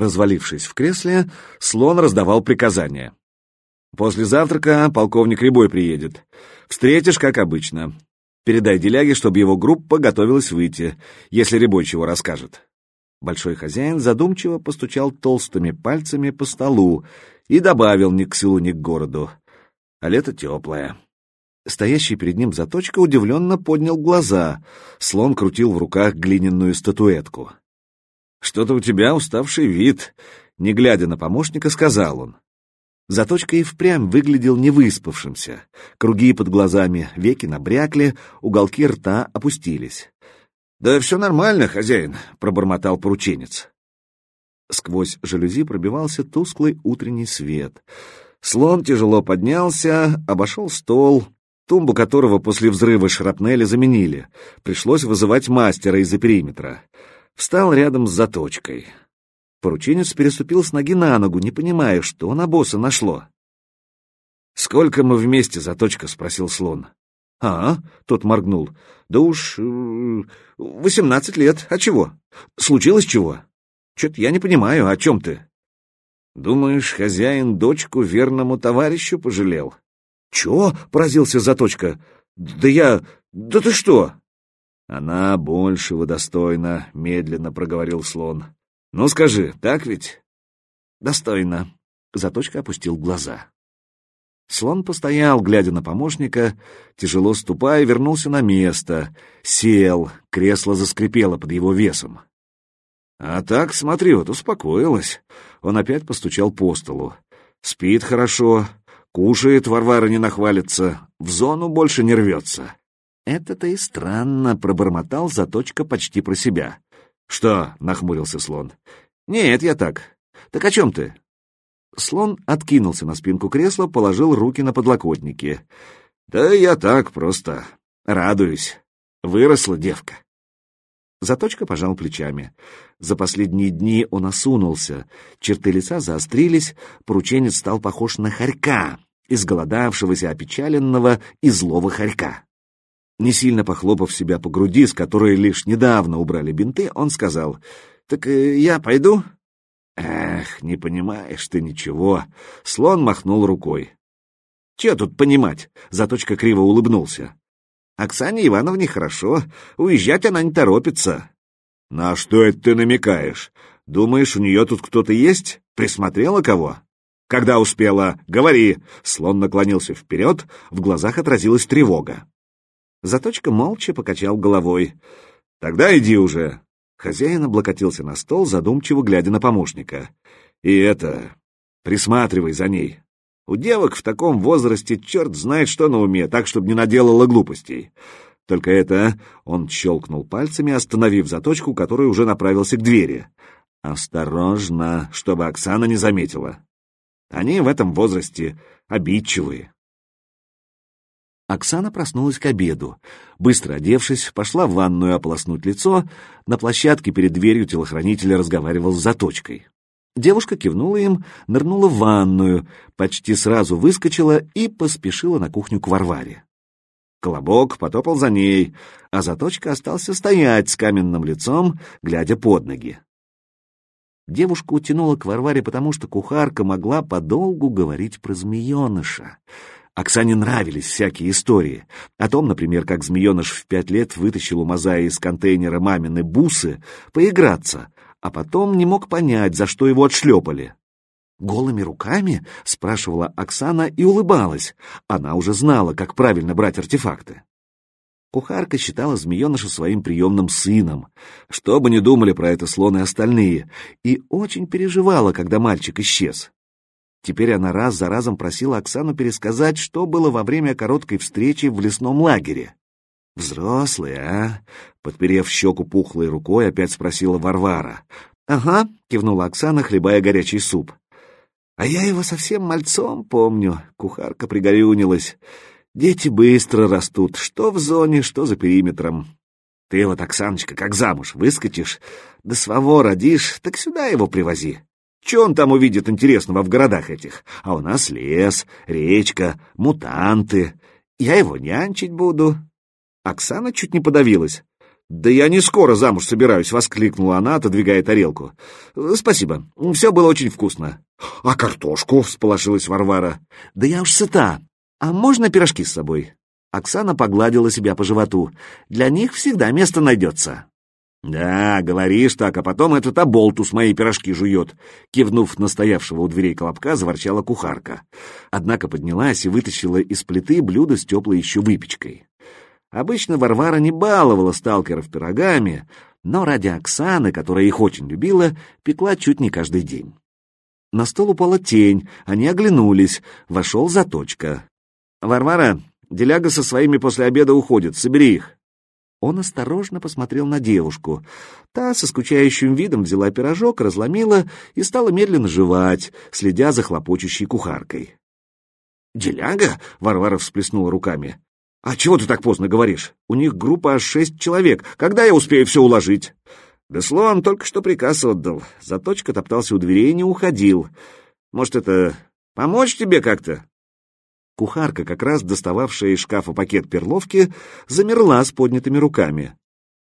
Развалившись в кресле, слон раздавал приказания. «После завтрака полковник Рябой приедет. Встретишь, как обычно. Передай Деляге, чтобы его группа готовилась выйти, если Рябой чего расскажет». Большой хозяин задумчиво постучал толстыми пальцами по столу и добавил ни к селу, ни к городу. А лето теплое. Стоящий перед ним заточка удивленно поднял глаза. Слон крутил в руках глиняную статуэтку. «Что-то у тебя уставший вид», — не глядя на помощника, сказал он. Заточка и впрямь выглядел невыспавшимся. Круги под глазами, веки набрякли, уголки рта опустились. «Да все нормально, хозяин», — пробормотал порученец. Сквозь жалюзи пробивался тусклый утренний свет. Слон тяжело поднялся, обошел стол, тумбу которого после взрыва шрапнели заменили. Пришлось вызывать мастера из-за периметра. Встал рядом с заточкой. Порученец переступил с ноги на ногу, не понимая, что на босса нашло. «Сколько мы вместе, заточка?» — спросил слон. «А?» — тот моргнул. «Да уж... Э, восемнадцать лет. А чего? Случилось чего? Чё-то я не понимаю, о чем ты?» «Думаешь, хозяин дочку верному товарищу пожалел?» «Чё?» — поразился Заточка. «Да я... Да ты что?» «Она большего достойна», — медленно проговорил слон. «Ну скажи, так ведь?» «Достойно». Заточка опустил глаза. Слон постоял, глядя на помощника, тяжело ступая, вернулся на место, сел, кресло заскрипело под его весом. А так, смотри, вот успокоилась. Он опять постучал по столу. Спит хорошо, кушает, Варвара не нахвалится, в зону больше не рвется. Это-то и странно, пробормотал заточка почти про себя. Что? нахмурился слон. Нет, я так. Так о чем ты? Слон откинулся на спинку кресла, положил руки на подлокотники. «Да я так просто радуюсь. Выросла девка». Заточка пожал плечами. За последние дни он осунулся, черты лица заострились, порученец стал похож на хорька, изголодавшегося, опечаленного и злого хорька. Не сильно похлопав себя по груди, с которой лишь недавно убрали бинты, он сказал, «Так э, я пойду?» «Эх, не понимаешь ты ничего!» Слон махнул рукой. «Че тут понимать?» — Заточка криво улыбнулся. «Оксане Ивановне хорошо, уезжать она не торопится». «На что это ты намекаешь? Думаешь, у нее тут кто-то есть? Присмотрела кого?» «Когда успела? Говори!» Слон наклонился вперед, в глазах отразилась тревога. Заточка молча покачал головой. «Тогда иди уже. Хозяин облокотился на стол, задумчиво глядя на помощника. «И это... Присматривай за ней. У девок в таком возрасте черт знает что на уме, так, чтобы не наделала глупостей. Только это...» Он щелкнул пальцами, остановив заточку, который уже направился к двери. «Осторожно, чтобы Оксана не заметила. Они в этом возрасте обидчивые». Оксана проснулась к обеду. Быстро одевшись, пошла в ванную ополоснуть лицо. На площадке перед дверью телохранителя разговаривал с заточкой. Девушка кивнула им, нырнула в ванную, почти сразу выскочила и поспешила на кухню к Варваре. Колобок потопал за ней, а заточка остался стоять с каменным лицом, глядя под ноги. Девушку утянула к Варваре, потому что кухарка могла подолгу говорить про змееныша. Оксане нравились всякие истории. О том, например, как змееныш в пять лет вытащил у Мазаи из контейнера мамины бусы поиграться, а потом не мог понять, за что его отшлепали. «Голыми руками?» — спрашивала Оксана и улыбалась. Она уже знала, как правильно брать артефакты. Кухарка считала змееныша своим приемным сыном, что бы ни думали про это слон и остальные, и очень переживала, когда мальчик исчез. Теперь она раз за разом просила Оксану пересказать, что было во время короткой встречи в лесном лагере. «Взрослые, а?» — подперев щеку пухлой рукой, опять спросила Варвара. «Ага», — кивнула Оксана, хлебая горячий суп. «А я его совсем мальцом помню», — кухарка пригорюнилась. «Дети быстро растут, что в зоне, что за периметром. Ты вот, Оксаночка, как замуж выскочишь, да своего родишь, так сюда его привози. Че он там увидит интересного в городах этих? А у нас лес, речка, мутанты. Я его нянчить буду. Оксана чуть не подавилась. «Да я не скоро замуж собираюсь», — воскликнула она, отодвигая тарелку. «Спасибо, все было очень вкусно». «А картошку?» — всполошилась Варвара. «Да я уж сыта. А можно пирожки с собой?» Оксана погладила себя по животу. «Для них всегда место найдется». «Да, говоришь так, а потом этот оболтус мои пирожки жует», — кивнув на стоявшего у дверей колобка, заворчала кухарка. Однако поднялась и вытащила из плиты блюдо с теплой еще выпечкой. Обычно Варвара не баловала сталкеров пирогами, но ради Оксаны, которая их очень любила, пекла чуть не каждый день. На стол упала тень, они оглянулись, вошел заточка. «Варвара, деляга со своими после обеда уходит, собери их». Он осторожно посмотрел на девушку. Та со скучающим видом взяла пирожок, разломила и стала медленно жевать, следя за хлопочущей кухаркой. «Деляга?» — Варвара всплеснула руками. «А чего ты так поздно говоришь? У них группа аж шесть человек. Когда я успею все уложить?» «Да слон только что приказ отдал. Заточка топтался у дверей и не уходил. Может, это помочь тебе как-то?» Кухарка, как раз достававшая из шкафа пакет перловки, замерла с поднятыми руками.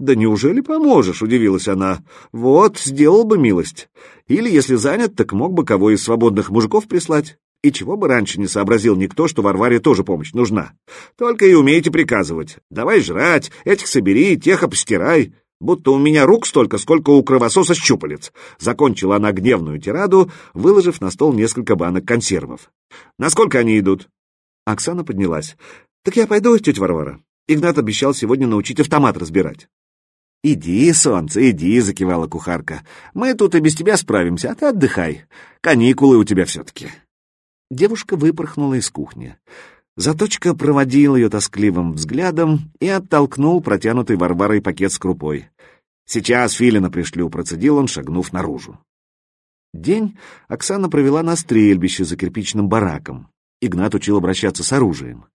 «Да неужели поможешь?» — удивилась она. «Вот, сделал бы милость. Или, если занят, так мог бы кого из свободных мужиков прислать. И чего бы раньше не сообразил никто, что Варваре тоже помощь нужна. Только и умеете приказывать. Давай жрать, этих собери, тех обстирай. Будто у меня рук столько, сколько у кровососа щупалец. Закончила она гневную тираду, выложив на стол несколько банок консервов. Насколько они идут? Оксана поднялась. «Так я пойду, тетя Варвара. Игнат обещал сегодня научить автомат разбирать». «Иди, солнце, иди», — закивала кухарка. «Мы тут и без тебя справимся, а ты отдыхай. Каникулы у тебя все-таки». Девушка выпорхнула из кухни. Заточка проводил ее тоскливым взглядом и оттолкнул протянутый Варварой пакет с крупой. «Сейчас Филина пришлю», — процедил он, шагнув наружу. День Оксана провела на стрельбище за кирпичным бараком. Игнат учил обращаться с оружием.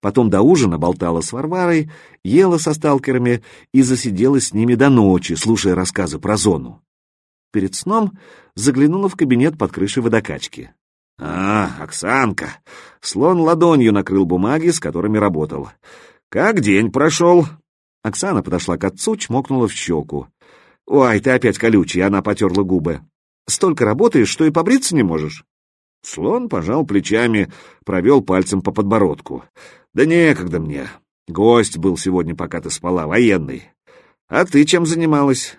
Потом до ужина болтала с Варварой, ела со сталкерами и засиделась с ними до ночи, слушая рассказы про зону. Перед сном заглянула в кабинет под крышей водокачки. «А, Оксанка!» Слон ладонью накрыл бумаги, с которыми работал. «Как день прошел?» Оксана подошла к отцу, чмокнула в щеку. «Ой, ты опять колючий!» — она потерла губы. «Столько работаешь, что и побриться не можешь?» Слон пожал плечами, провел пальцем по подбородку. «Да некогда мне. Гость был сегодня, пока ты спала, военный. А ты чем занималась?»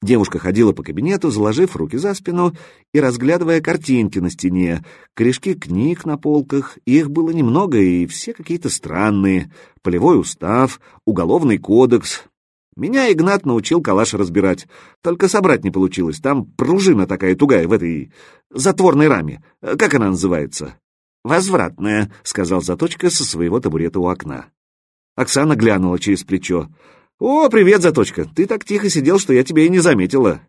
Девушка ходила по кабинету, заложив руки за спину и разглядывая картинки на стене, корешки книг на полках, их было немного и все какие-то странные. Полевой устав, уголовный кодекс, меня Игнат научил калаш разбирать, только собрать не получилось. Там пружина такая тугая в этой затворной раме. Как она называется? «Возвратная», — сказал Заточка со своего табурета у окна. Оксана глянула через плечо. «О, привет, Заточка! Ты так тихо сидел, что я тебя и не заметила».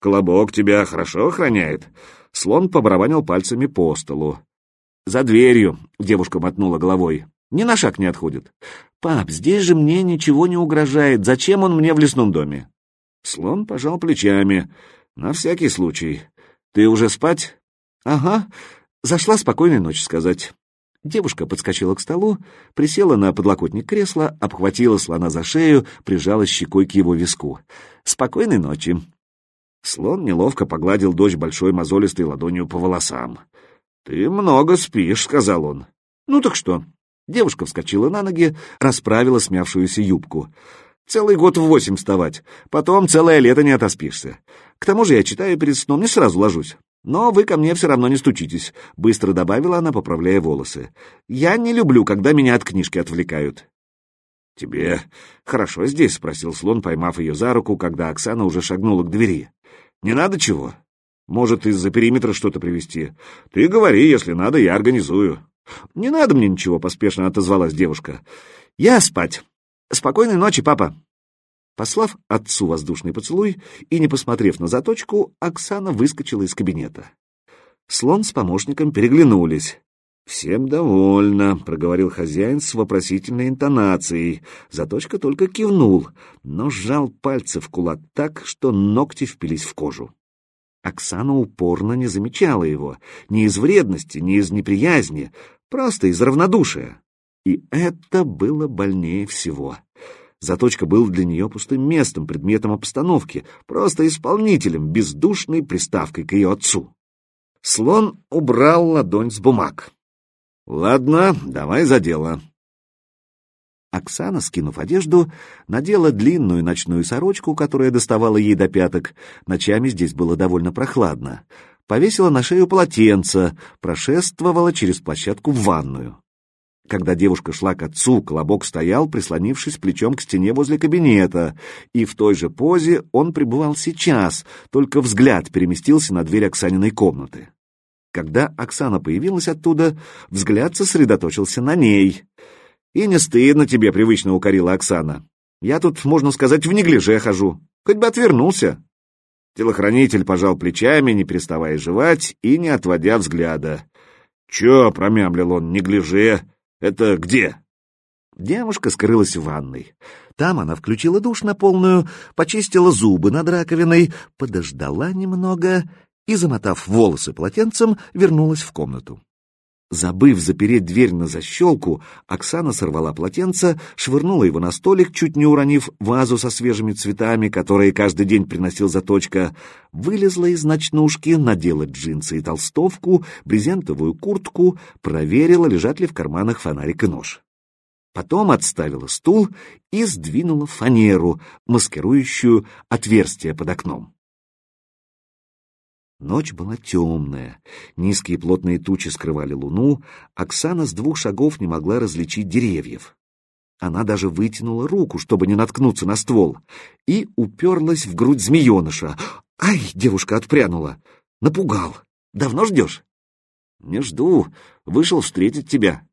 «Колобок тебя хорошо охраняет». Слон побарабанил пальцами по столу. «За дверью», — девушка мотнула головой. «Ни на шаг не отходит. «Пап, здесь же мне ничего не угрожает. Зачем он мне в лесном доме?» Слон пожал плечами. «На всякий случай. Ты уже спать?» «Ага. Зашла спокойной ночи сказать». Девушка подскочила к столу, присела на подлокотник кресла, обхватила слона за шею, прижала щекой к его виску. «Спокойной ночи». Слон неловко погладил дочь большой мозолистой ладонью по волосам. «Ты много спишь», — сказал он. «Ну так что, Девушка вскочила на ноги, расправила смявшуюся юбку. «Целый год в восемь вставать, потом целое лето не отоспишься. К тому же я читаю перед сном, не сразу ложусь. Но вы ко мне все равно не стучитесь», — быстро добавила она, поправляя волосы. «Я не люблю, когда меня от книжки отвлекают». «Тебе хорошо здесь?» — спросил слон, поймав ее за руку, когда Оксана уже шагнула к двери. «Не надо чего? Может, из-за периметра что-то привезти? Ты говори, если надо, я организую». «Не надо мне ничего», — поспешно отозвалась девушка. «Я спать. Спокойной ночи, папа». Послав отцу воздушный поцелуй и не посмотрев на заточку, Оксана выскочила из кабинета. Слон с помощником переглянулись. «Всем довольно», — проговорил хозяин с вопросительной интонацией. Заточка только кивнул, но сжал пальцы в кулак так, что ногти впились в кожу. Оксана упорно не замечала его, ни из вредности, ни из неприязни, просто из равнодушия. И это было больнее всего. Заточка был для нее пустым местом, предметом обстановки, просто исполнителем, бездушной приставкой к ее отцу. Слон убрал ладонь с бумаг. «Ладно, давай за дело». Оксана, скинув одежду, надела длинную ночную сорочку, которая доставала ей до пяток. Ночами здесь было довольно прохладно. Повесила на шею полотенце, прошествовала через площадку в ванную. Когда девушка шла к отцу, Колобок стоял, прислонившись плечом к стене возле кабинета, и в той же позе он пребывал сейчас, только взгляд переместился на дверь Оксаниной комнаты. Когда Оксана появилась оттуда, взгляд сосредоточился на ней. «И не стыдно тебе», — привычно укорила Оксана. «Я тут, можно сказать, в неглиже хожу. Хоть бы отвернулся». Телохранитель пожал плечами, не переставая жевать и не отводя взгляда. «Чё?» — промямлил он, — «неглиже. Это где?» Девушка скрылась в ванной. Там она включила душ на полную, почистила зубы над раковиной, подождала немного и, замотав волосы полотенцем, вернулась в комнату. Забыв запереть дверь на защелку, Оксана сорвала полотенце, швырнула его на столик, чуть не уронив вазу со свежими цветами, которые каждый день приносил заточка, вылезла из ночнушки, надела джинсы и толстовку, брезентовую куртку, проверила, лежат ли в карманах фонарик и нож. Потом отставила стул и сдвинула фанеру, маскирующую отверстие под окном. Ночь была темная, низкие плотные тучи скрывали луну, Оксана с двух шагов не могла различить деревьев. Она даже вытянула руку, чтобы не наткнуться на ствол, и уперлась в грудь змееныша. «Ай!» — девушка отпрянула. «Напугал. Давно ждешь?» «Не жду. Вышел встретить тебя».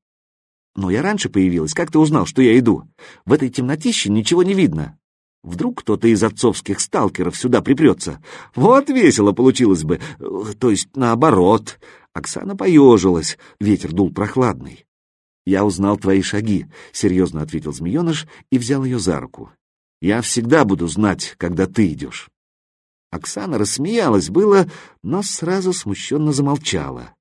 «Но я раньше появилась. Как ты узнал, что я иду? В этой темнотище ничего не видно». Вдруг кто-то из отцовских сталкеров сюда припрется. Вот весело получилось бы. То есть наоборот. Оксана поежилась. Ветер дул прохладный. «Я узнал твои шаги», — серьезно ответил змееныш и взял ее за руку. «Я всегда буду знать, когда ты идешь». Оксана рассмеялась было, но сразу смущенно замолчала.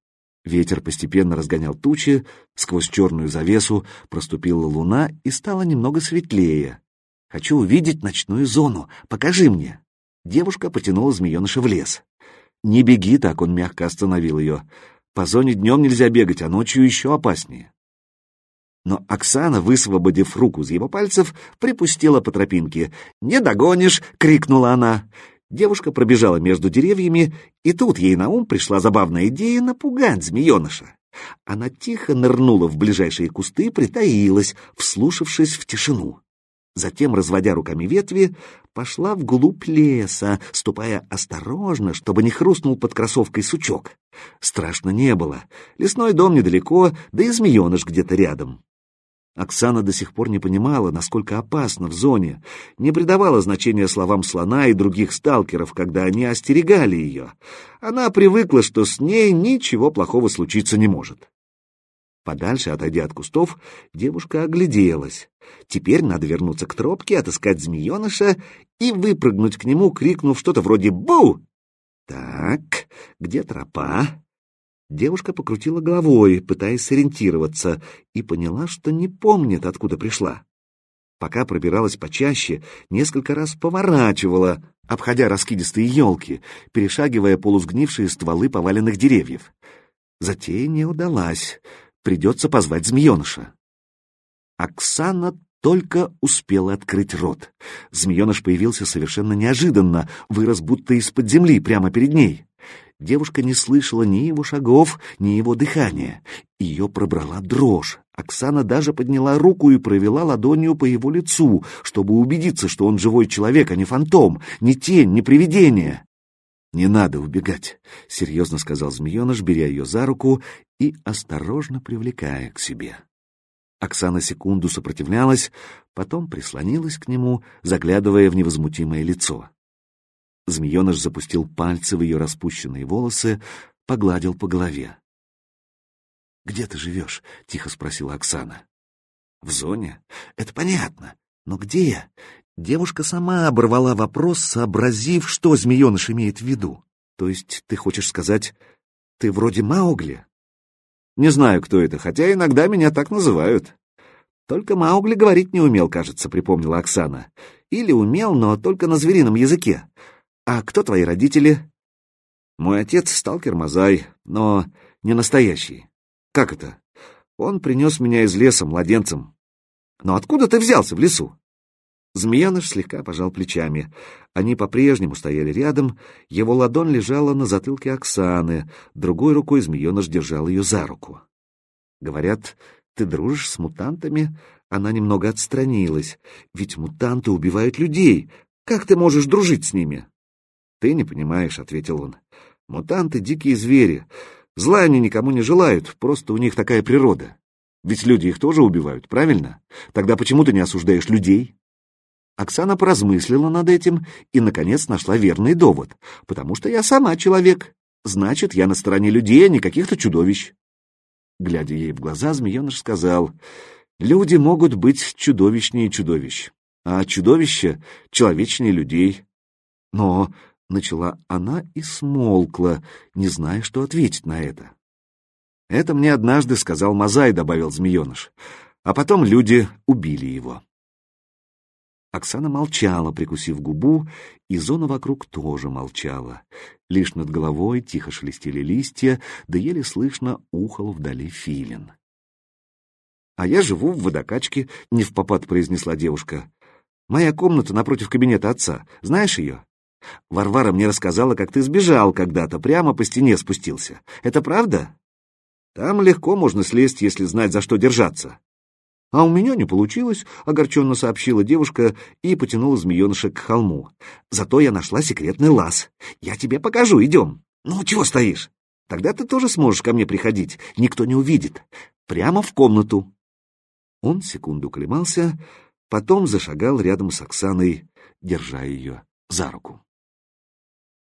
Ветер постепенно разгонял тучи, сквозь черную завесу проступила луна и стало немного светлее. Хочу увидеть ночную зону. Покажи мне. Девушка потянула змееныша в лес. Не беги так, он мягко остановил ее. По зоне днем нельзя бегать, а ночью еще опаснее. Но Оксана, высвободив руку из его пальцев, припустила по тропинке. «Не догонишь!» — крикнула она. Девушка пробежала между деревьями, и тут ей на ум пришла забавная идея напугать змееныша. Она тихо нырнула в ближайшие кусты, притаилась, вслушавшись в тишину. Затем, разводя руками ветви, пошла вглубь леса, ступая осторожно, чтобы не хрустнул под кроссовкой сучок. Страшно не было. Лесной дом недалеко, да и змееныш где-то рядом. Оксана до сих пор не понимала, насколько опасно в зоне, не придавала значения словам слона и других сталкеров, когда они остерегали ее. Она привыкла, что с ней ничего плохого случиться не может. Подальше, отойдя от кустов, девушка огляделась. Теперь надо вернуться к тропке, отыскать змееныша и выпрыгнуть к нему, крикнув что-то вроде «Бу!». Так, где тропа? Девушка покрутила головой, пытаясь сориентироваться, и поняла, что не помнит, откуда пришла. Пока пробиралась почаще, несколько раз поворачивала, обходя раскидистые елки, перешагивая полусгнившие стволы поваленных деревьев. Затея не удалась придется позвать змееныша. Оксана только успела открыть рот. Змееныш появился совершенно неожиданно, вырос будто из-под земли прямо перед ней. Девушка не слышала ни его шагов, ни его дыхания. Ее пробрала дрожь. Оксана даже подняла руку и провела ладонью по его лицу, чтобы убедиться, что он живой человек, а не фантом, не тень, не привидение. «Не надо убегать», — серьезно сказал змееныш, беря ее за руку и осторожно привлекая к себе. Оксана секунду сопротивлялась, потом прислонилась к нему, заглядывая в невозмутимое лицо. Змееныш запустил пальцы в ее распущенные волосы, погладил по голове. «Где ты живешь?» — тихо спросила Оксана. «В зоне? Это понятно. Но где? Девушка сама оборвала вопрос, сообразив, что змееныш имеет в виду. То есть ты хочешь сказать, ты вроде Маугли? Не знаю, кто это, хотя иногда меня так называют. Только Маугли говорить не умел, кажется, припомнила Оксана. Или умел, но только на зверином языке. А кто твои родители? Мой отец — сталкер Мазай, но не настоящий. Как это? Он принес меня из леса младенцем. Но откуда ты взялся в лесу? Змеяныш слегка пожал плечами. Они по-прежнему стояли рядом, его ладонь лежала на затылке Оксаны, другой рукой змееныш держал ее за руку. Говорят, ты дружишь с мутантами? Она немного отстранилась. Ведь мутанты убивают людей. Как ты можешь дружить с ними? Ты не понимаешь, — ответил он. Мутанты — дикие звери. Зла они никому не желают, просто у них такая природа. Ведь люди их тоже убивают, правильно? Тогда почему ты не осуждаешь людей? Оксана поразмыслила над этим и, наконец, нашла верный довод. Потому что я сама человек. Значит, я на стороне людей, а не каких-то чудовищ. Глядя ей в глаза, змееныш сказал, «Люди могут быть чудовищнее чудовищ, а чудовища — человечнее людей». Но начала она и смолкла, не зная, что ответить на это. «Это мне однажды сказал Мазай», — добавил змееныш, «а потом люди убили его». Оксана молчала, прикусив губу, и зона вокруг тоже молчала. Лишь над головой тихо шелестели листья, да еле слышно ухал вдали филин. «А я живу в водокачке», — не в попад произнесла девушка. «Моя комната напротив кабинета отца. Знаешь ее?» «Варвара мне рассказала, как ты сбежал когда-то, прямо по стене спустился. Это правда?» «Там легко можно слезть, если знать, за что держаться». «А у меня не получилось», — огорченно сообщила девушка и потянула змееныша к холму. «Зато я нашла секретный лаз. Я тебе покажу, идем». «Ну, чего стоишь? Тогда ты тоже сможешь ко мне приходить, никто не увидит. Прямо в комнату». Он секунду колебался, потом зашагал рядом с Оксаной, держа ее за руку.